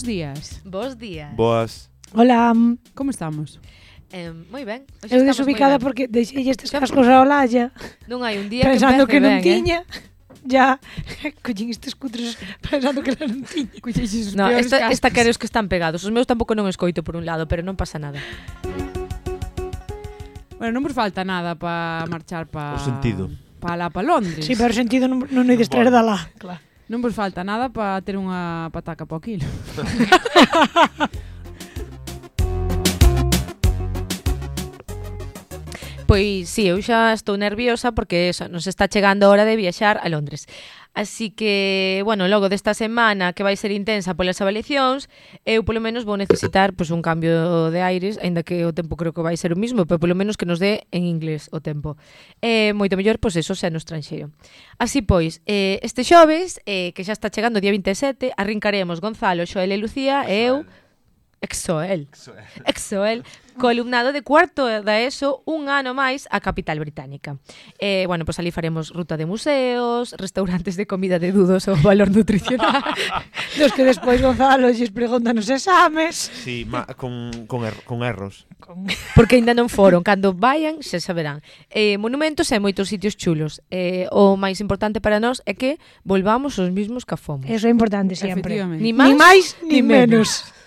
Bos días. Bos días. Boas. Hola. Como estamos? Eh, moi ben. Hoxe Eu desubicada porque deixei estes cascos a Olalla. Non hai un día pensando que, que non ben, eh. tiña. Eh? Ya, collín estes cutres pensando que non tiña. Collín no, esta, cascos. esta os que están pegados. Os meus tampouco non escoito por un lado, pero non pasa nada. Bueno, non vos falta nada para marchar para... O sentido. Para la, pa Londres. Sí, pero o sentido non, non hai de extraer da lá. Claro. Non vos falta nada para ter unha pataca po quilo. Pois sí, eu xa estou nerviosa porque eso, nos está chegando a hora de viaxar a Londres. Así que, bueno, logo desta semana que vai ser intensa polas avaliacións, eu polo menos vou necesitar pois, un cambio de aires, aínda que o tempo creo que vai ser o mismo, pero polo menos que nos dé en inglés o tempo. Eh, moito mellor, pois eso, xa no estranxeiro. Así pois, eh, este xoves, eh, que xa está chegando o día 27, arrincaremos Gonzalo, Xoel e Lucía e eu Exoel. Exoel. Columnado de cuarto da ESO un ano máis a capital británica. Eh, bueno, pois pues ali faremos ruta de museos, restaurantes de comida de dudoso valor nutricional, dos que despois Gonzalo lles preguntan os exames. Sí, ma, con, con, er, con erros. Con... Porque aínda non foron, cando vayan se saberán. Eh, monumentos e moitos sitios chulos. Eh, o máis importante para nós é que volvamos os mismos que fomos. Eso é importante sempre. Ni máis, ni máis ni, ni menos. menos.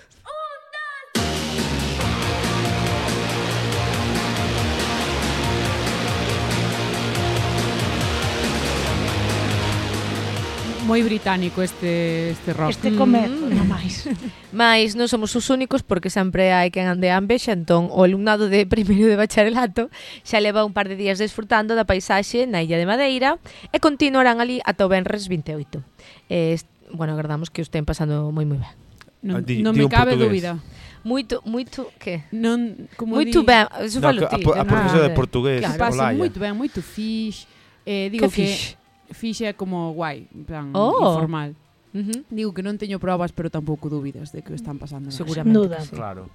moi británico este este rock. Este comer, mm. non máis. Mais non somos os únicos porque sempre hai quen ande ambe, xa entón o alumnado de primeiro de bacharelato xa leva un par de días desfrutando da paisaxe na Illa de Madeira e continuarán ali ata o Benres 28. Eh, bueno, agardamos que o estén pasando moi moi ben. Non, ah, di, non di me cabe dúbida. Moito, moito, que? Non, como moito di... ben, eso no, falo ti. A, a profesora de portugués. Claro. Pasa moito ben, moito fixe. Eh, digo que, que fixe como guai, en plan oh. informal. Uh -huh. Digo que non teño probas, pero tampouco dúbidas de que o están pasando. Seguramente. Duda. Sí. Claro.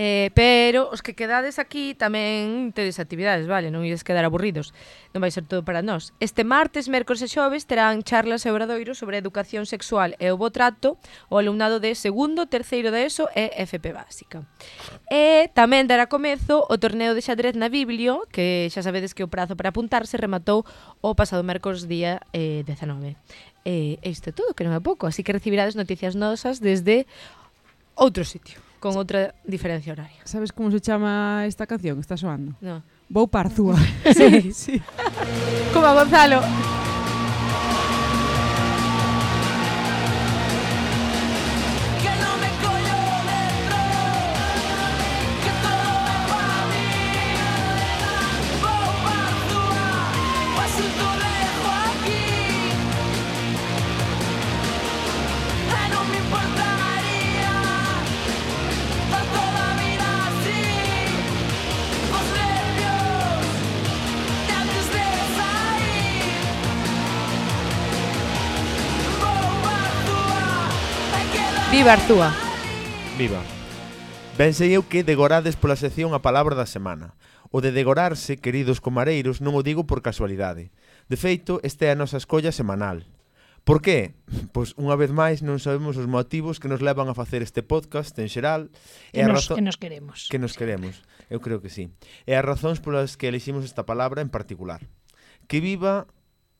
Eh, pero os que quedades aquí tamén tedes actividades, vale? Non ides quedar aburridos. Non vai ser todo para nós. Este martes, mércores e xoves terán charlas e obradoiros sobre educación sexual e o bo trato o alumnado de segundo, terceiro de ESO e FP básica. E tamén dará comezo o torneo de xadrez na Biblio, que xa sabedes que o prazo para apuntarse rematou o pasado mércores día eh, 19. E eh, isto é todo, que non é pouco, así que recibirades noticias nosas desde outro sitio con outra diferencia horaria. Sabes como se chama esta canción que está soando? No. Vou parzúa. sí, sí. Como a Gonzalo. Viva Arzúa. Viva. Ben sei eu que degorades pola sección a palabra da semana. O de degorarse, queridos comareiros, non o digo por casualidade. De feito, esta é a nosa escolla semanal. Por qué? Pois unha vez máis non sabemos os motivos que nos levan a facer este podcast en xeral e a nos, que nos queremos. Que nos queremos, eu creo que sí. E as razóns polas que eliximos esta palabra en particular. Que viva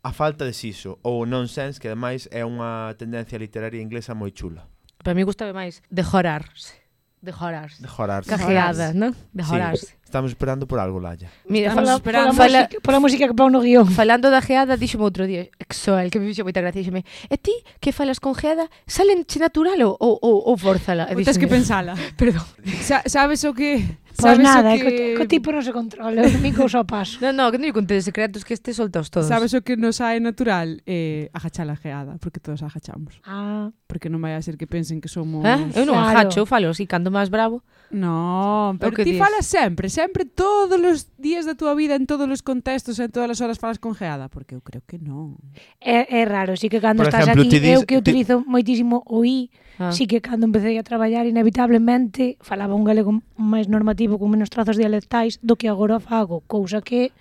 a falta de siso ou nonsense, que ademais é unha tendencia literaria inglesa moi chula. Para mí gustame máis de jorarse. De jorarse. De jorarse. Cajeada, non? De jorarse. Sí. Estamos esperando por algo, Laia. Mira, Estamos esperando pola, fala, música, pola música que pon no guión. Falando da geada, díxome outro día, Exoel, que me fixo moita gracia, díxome, e ti que falas con geada, salen che natural ou, ou, ou forzala? Tens que pensala. Perdón. Sa sabes o que... Pois pues nada, que... co, co tipo non se controla, mi cousa paso. Non, non, que non lle contedes secretos que este soltaos todos. Sabes o que nos hai natural? Eh, agachar a geada, porque todos agachamos. Ah. Porque non vai a ser que pensen que somos... Eh? Eu non claro. agacho, falo así, cando máis bravo. Non, pero ti falas sempre, sempre todos os días da túa vida, en todos os contextos, en todas as horas falas con geada, porque eu creo que non. É, é raro, sí que cando Por estás ejemplo, aquí, dis, eu que utilizo ti... moitísimo o i, Ah. Sí que cando empecé a traballar, inevitablemente, falaba un galego máis normativo, con menos trazos dialectais, do que agora fago, cousa que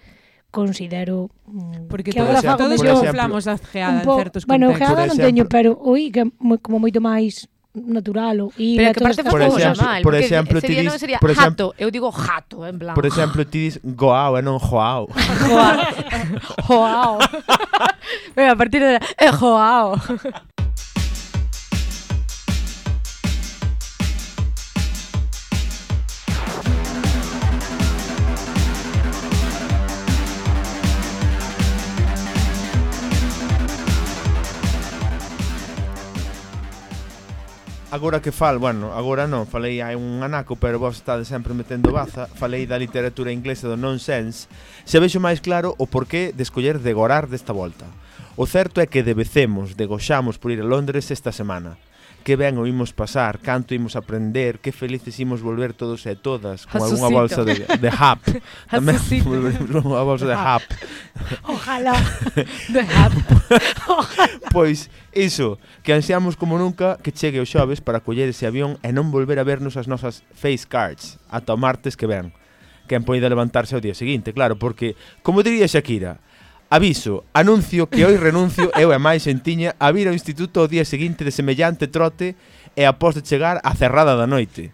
considero mm, porque que agora fago todos camuflamos a geada po, en certos contextos. Bueno, geada non teño, pero oi que moi, como moito máis natural o ir Pero que parte por exemplo, mal, por exemplo, ti dis, sería por exemplo, jato, eu digo jato en plan. Por exemplo, ti dis goao e non joao. joao. joao. Pero a partir de é joao. Agora que fal, bueno, agora non, falei hai un anaco, pero vos estades sempre metendo baza, falei da literatura inglesa do nonsense, se vexo máis claro o porqué de escoller degorar desta volta. O certo é que debecemos, degoxamos por ir a Londres esta semana que ben o imos pasar, canto imos aprender, que felices imos volver todos e todas con Asusito. algunha bolsa de, de hap. Tamén volveremos con unha bolsa de hap. Ojalá. De hap. Pois, iso, que ansiamos como nunca que chegue o xoves para coller ese avión e non volver a vernos as nosas face cards ata o martes que ven. Quen poida levantarse ao día seguinte, claro, porque, como diría Shakira, Aviso, anuncio que hoy renuncio eu e máis sentiña a vir ao instituto o día seguinte de semellante trote e após de chegar a cerrada da noite.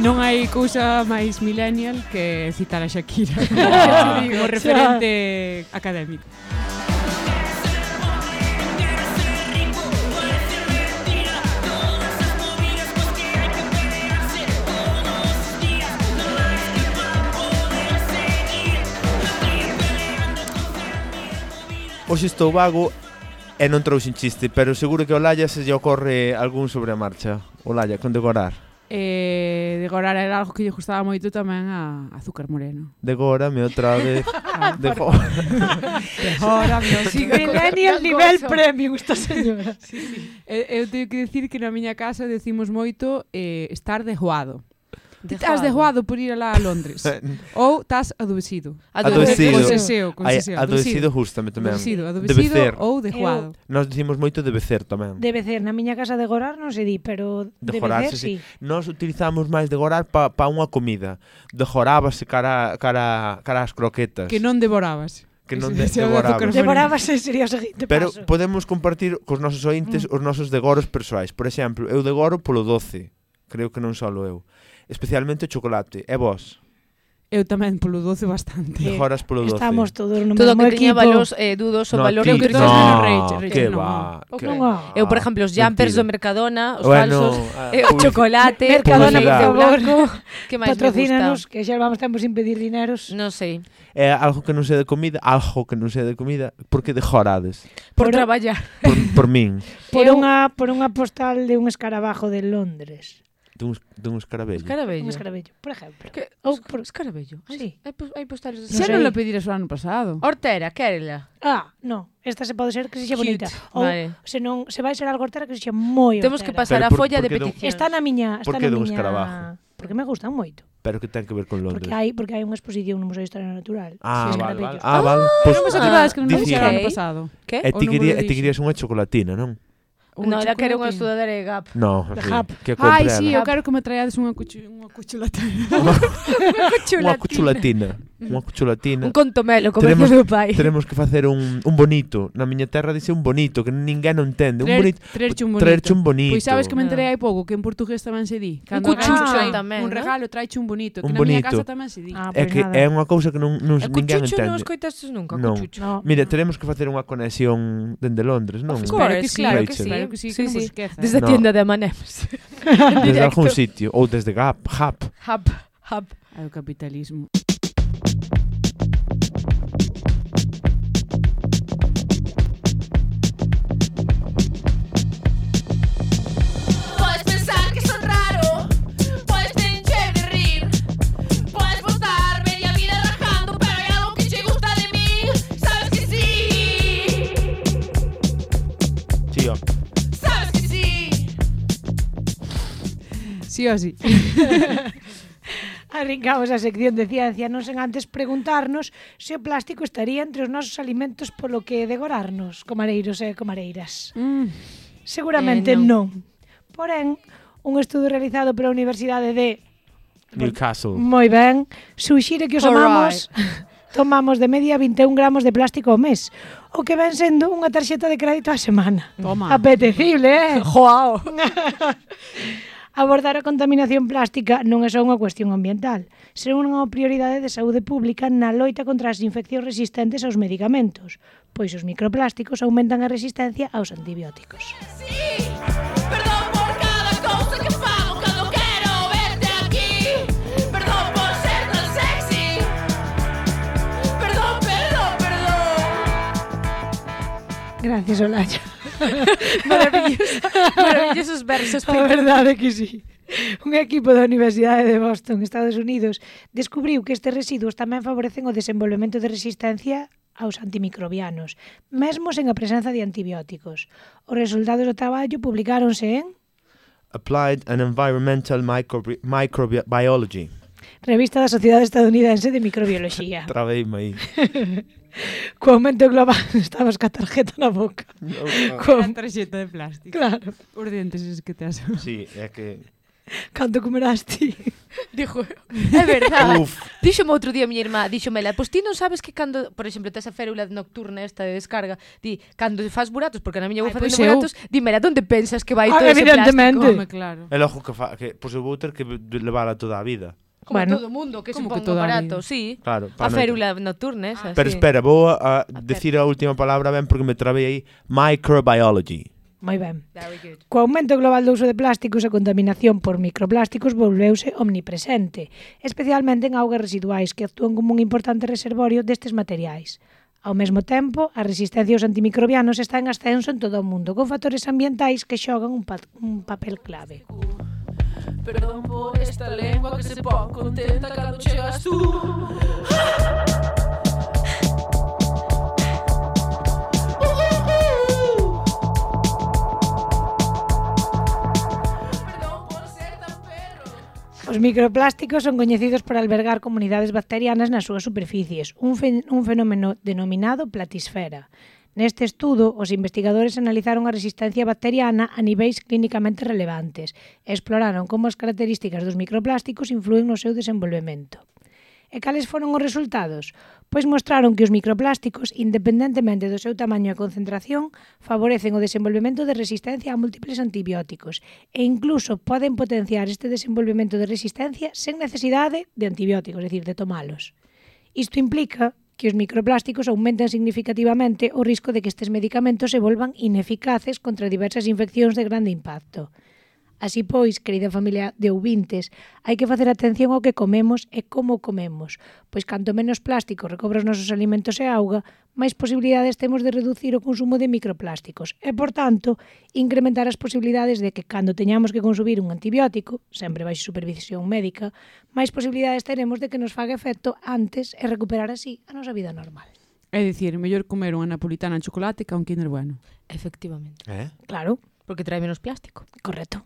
Non hai cousa máis millennial que citar a Shakira como, como referente académico. Hoxe estou vago e non trouxen chiste, pero seguro que o Laya se lle ocorre algún sobre a marcha. O Laya, con decorar. Eh, decorar era algo que lle gustaba moito tamén a Azúcar Moreno. Degórame outra vez. Ah, Degó... Degórame outra vez. Millennial nivel premium esta señora. sí, sí. Eu, eu teño que dicir que na miña casa decimos moito eh, estar dejoado. Estás dejoado por ir alá a Londres. ou estás adoecido. Adoecido. Conseseo, conseseo. Adoecido justame tamén. Adoecido, adoecido ou dejoado. Eu... Nós dicimos moito de becer tamén. Debe ser. Na miña casa de gorar non se di, pero de, de becer sí. sí. Nós utilizamos máis de gorar pa, pa unha comida. Dejorábase cara, cara, cara ás croquetas. Que non devorabas que non de, devorabas. Sería o seguinte Pero paso. podemos compartir cos nosos ointes mm. os nosos degoros persoais. Por exemplo, eu degoro polo doce. Creo que non só eu. Especialmente o chocolate. E vos? Eu tamén polo doce bastante. Mejoras polo doce. Estamos todos no Todo mesmo que Todo equipo. valores eh, dudos o no, valor eu que todos no, rage, que va, que va. Eu, por exemplo, os jumpers do Mercadona, os bueno, falsos, ah, eh, o chocolate, Mercadona, por favor. que máis Patrocínanos, que xa vamos tempo sin pedir dineros. Non sei. Eh, algo que non sei de comida, algo que non sei de comida, porque de jorades. Por, por traballar. Por, por min. Por unha por unha postal de un escarabajo de Londres. Duns, dun escarabello. escarabello. Un escarabello, por exemplo. Que, Ou, por... Escarabello? Sí. Hai, hai postales de... Xa non la pedires o ano pasado. Hortera, quérela. Ah, no. Esta se pode ser que se xa bonita. Ou vale. se non se vai ser algo hortera que se xa moi hortera. Temos que pasar Pero a por, folla de petición. Está na miña, está na miña. Por que dun escarabajo? Porque me gustan moito. Pero que ten que ver con Londres? Porque hai porque hai unha exposición no Museo de Historia Natural. Ah, sí, vale, vale. Ah, vale. Ah, pues, ah, non ah, acordades que non me dixeron ano pasado. Que? E ti querías unha chocolatina, non? Unha non, ela quero unha estudadora de GAP. No, de sí, GAP. Que Ai, sí, eu quero que me traíades unha cuchu, unha cuchulatina. unha cuchulatina. Unha cuchulatina. Un contomelo, como teremos, meu pai. Teremos que facer un, un bonito. Na miña terra dice un bonito, que ninguén non entende. Un bonito. Traerche un bonito. Traerche un bonito. Pois sabes que me enterei ah. hai pouco, que en portugués tamén se di. Cando un cuchucho ah, tamén, Un regalo, traiche un bonito. Que un bonito. na miña casa tamén se di. Ah, é pois que nada. é unha cousa que non, non ninguén entende. Cuchucho non escoitastes nunca, cuchucho. Mira, teremos que facer unha conexión dende Londres, non? Claro que sí, claro que sí claro que sí, sí, que sí. esqueza. Desde a no. tienda de Amanems. desde algún sitio. Ou desde Gap, Hub. Hub, Hub. Ao capitalismo. sí o sí. Arrincamos a sección de ciencia non sen antes preguntarnos se o plástico estaría entre os nosos alimentos polo que devorarnos, comareiros e comareiras. Mm. Seguramente eh, non. non. Porén, un estudo realizado pola Universidade de Newcastle. Moi ben, suxire que os All amamos right. tomamos de media 21 gramos de plástico ao mes, o que ven sendo unha tarxeta de crédito á semana. Toma. Apetecible, eh? Joao. Abordar a contaminación plástica non é só unha cuestión ambiental, senón unha prioridade de saúde pública na loita contra as infeccións resistentes aos medicamentos, pois os microplásticos aumentan a resistencia aos antibióticos. Sí. Gracias, Olaya. Maravilloso, maravillosos versos. A verdade que sí. Un equipo da Universidade de Boston, Estados Unidos, descubriu que estes residuos tamén favorecen o desenvolvemento de resistencia aos antimicrobianos, mesmo sen a presenza de antibióticos. Os resultados do traballo publicáronse en Applied and Environmental Microbi Microbiology. Revista da Sociedade Estadounidense de Microbioloxía. Trabeime aí. co aumento global estabas ca tarjeta na boca. Co... A tarxeta de plástico. Claro. Os dentes es que te asoman. Sí, é que... Canto comerás ti? Dixo, é verdade. Uf. Díxome outro día a miña irmá, díxomela, pois ti non sabes que cando, por exemplo, tes a férula nocturna esta de descarga, di, cando faz buratos, porque na miña pois vou facendo pues buratos, eu... di, onde pensas que vai ah, todo ese plástico? Evidentemente. Home, claro. É logo que, fa, que pois pues, eu vou ter que a toda a vida. Como bueno, todo o mundo, que é que todo barato, sí. Claro, a férula nocturna esa, ah, Pero sí. espera, vou ah, a, a decir a última palabra ben porque me trabei aí. Microbiology. Moi ben. Co aumento global do uso de plásticos, a contaminación por microplásticos volveuse omnipresente, especialmente en augas residuais que actúan como un importante reservorio destes materiais. Ao mesmo tempo, a resistencia aos antimicrobianos está en ascenso en todo o mundo, con factores ambientais que xogan un, pa un papel clave. Perdón por esta lengua que se pone contenta cuando llegas tú. Os microplásticos son coñecidos por albergar comunidades bacterianas nas súas superficies, un fenómeno denominado platisfera. Neste estudo, os investigadores analizaron a resistencia bacteriana a niveis clínicamente relevantes e exploraron como as características dos microplásticos influen no seu desenvolvemento. E cales foron os resultados? Pois mostraron que os microplásticos, independentemente do seu tamaño e concentración, favorecen o desenvolvemento de resistencia a múltiples antibióticos e incluso poden potenciar este desenvolvemento de resistencia sen necesidade de antibióticos, é dicir, de tomalos. Isto implica que os microplásticos aumentan significativamente o risco de que estes medicamentos se volvan ineficaces contra diversas infeccións de grande impacto. Así pois, querida familia de ouvintes, hai que facer atención ao que comemos e como comemos, pois canto menos plástico recobra os nosos alimentos e auga, máis posibilidades temos de reducir o consumo de microplásticos e, por tanto, incrementar as posibilidades de que cando teñamos que consumir un antibiótico, sempre baixo supervisión médica, máis posibilidades teremos de que nos faga efecto antes e recuperar así a nosa vida normal. É dicir, mellor comer unha napolitana en chocolate que un kinder bueno. Efectivamente. Eh? Claro. Porque trae menos plástico. correcto.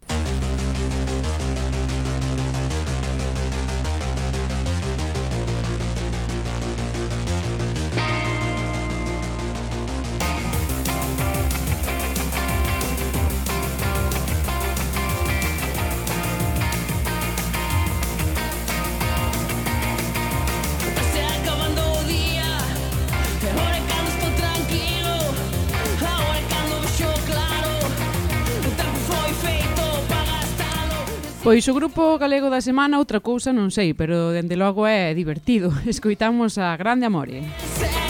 Pois o grupo galego da semana outra cousa non sei, pero dende logo é divertido. Escoitamos a Grande Amore. Grande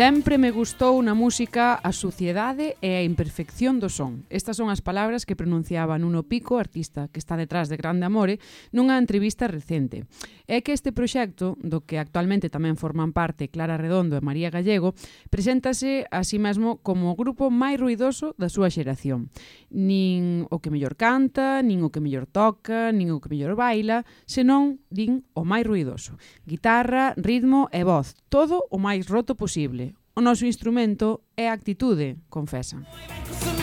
Sempre me gustou na música a suciedade e a imperfección do son. Estas son as palabras que pronunciaba Nuno Pico, artista que está detrás de Grande Amore, nunha entrevista recente. É que este proxecto, do que actualmente tamén forman parte Clara Redondo e María Gallego, preséntase a sí mesmo como o grupo máis ruidoso da súa xeración. Nin o que mellor canta, nin o que mellor toca, nin o que mellor baila, senón, din, o máis ruidoso. Guitarra, ritmo e voz, todo o máis roto posible posible. O noso instrumento é a actitude, confesan. Moi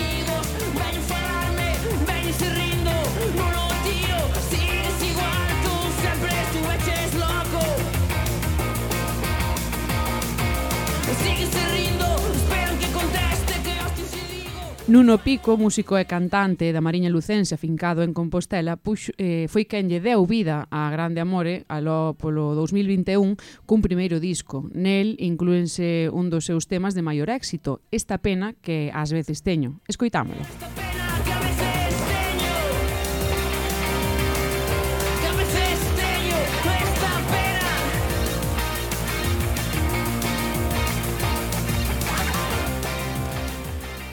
Nuno Pico, músico e cantante da Mariña Lucense afincado en Compostela, puxo, eh, foi quen lle deu vida a Grande Amore aló polo 2021 cun primeiro disco. Nel inclúense un dos seus temas de maior éxito, Esta pena que ás veces teño. Escoitámolo. Esta pena.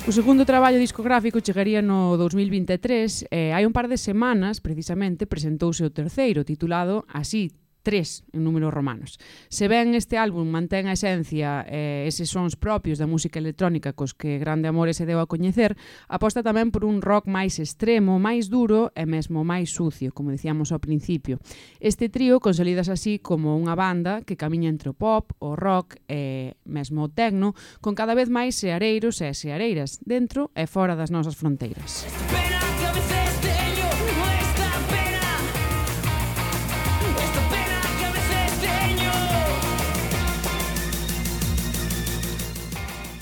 O segundo traballo discográfico chegaría no 2023 e hai un par de semanas, precisamente, presentouse o terceiro, titulado Así, tres en números romanos. Se ben este álbum mantén a esencia e eh, eses sons propios da música electrónica cos que Grande Amore se deu a coñecer, aposta tamén por un rock máis extremo, máis duro e mesmo máis sucio, como dicíamos ao principio. Este trío consolidas así como unha banda que camiña entre o pop, o rock e mesmo o tecno, con cada vez máis seareiros e seareiras dentro e fora das nosas fronteiras. Espera.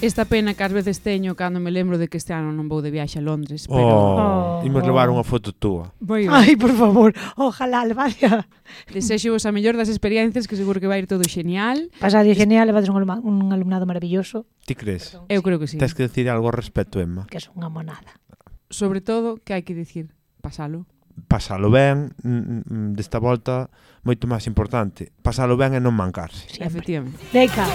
esta pena que ás veces teño cando me lembro de que este ano non vou de viaxe a Londres, pero oh, oh, imos oh. levar unha foto túa. Voy, Ai, por favor, ojalá, Alvadia. Desexo vos a mellor das experiencias que seguro que vai ir todo genial. Pasadio genial, levades un, aluma, un alumnado maravilloso. Ti crees? Perdón, Eu sí. creo que sí. Tens que decir algo ao respecto, Emma. Que é unha monada. Sobre todo, que hai que dicir? Pasalo pasalo ben desta volta moito máis importante pasalo ben e non mancarse sí, efectivamente Leica